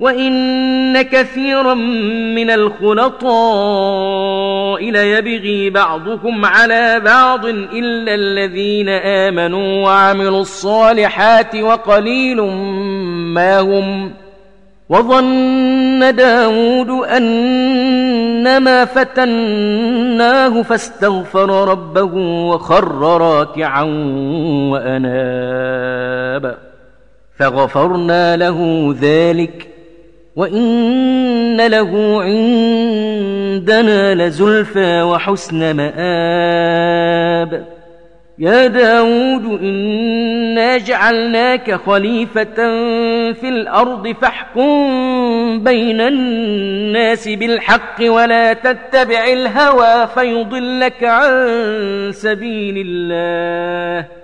وَإِنَّ كَثِيرًا مِنَ الْخُلَطَاءِ لَيَبْغِي بَعْضُكُمْ عَلَى بَعْضٍ إِلَّا الَّذِينَ آمَنُوا وَعَمِلُوا الصَّالِحَاتِ وَقَلِيلٌ مَا هُمْ وَظَنَّ دَاوُودُ أَنَّمَا فَتَنَّاهُ فَاسْتَغْفَرَ رَبَّهُ وَخَرَّ رَاكِعًا وَأَنَابَ فَغَفَرْنَا لَهُ ذَلِكَ وَإِنَّ لَهُ عِندَنَا لَزُلْفَى وَحُسْنَ مَآبٍ يا داود إنا جعلناك خليفة في الأرض فاحكم بين الناس بالحق ولا تتبع الهوى فيضلك عن سبيل الله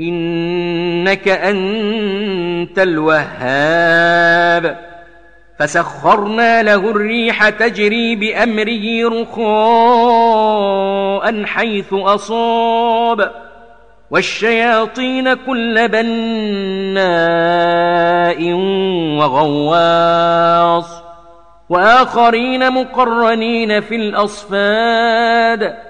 إنك أنت الوهاب. فسخرنا له الريح تجري بأمره رخاء حيث أصاب. والشياطين كل بناء وغواص. وآخرين مقرنين في الأصفاد.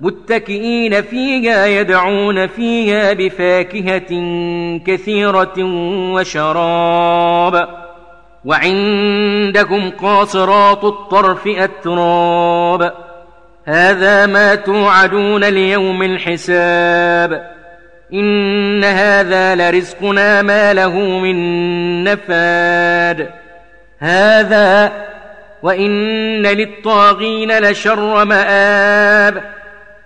متكئين فيها يدعون فيها بفاكهة كثيرة وشراب. وعندكم قاصرات الطرف أتراب. هذا ما توعدون ليوم الحساب. إن هذا لرزقنا ما له من نفاد. هذا وإن للطاغين لشر مآب.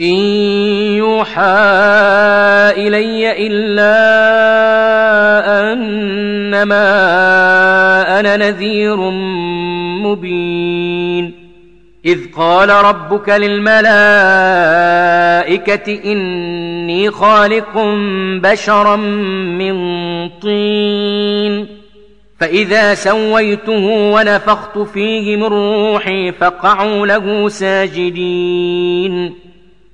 إن يوحى إلي إلا أنما أنا نذير مبين. إذ قال ربك للملائكة إني خالق بشرا من طين. فإذا سويته ونفخت فيه من روحي فقعوا له ساجدين.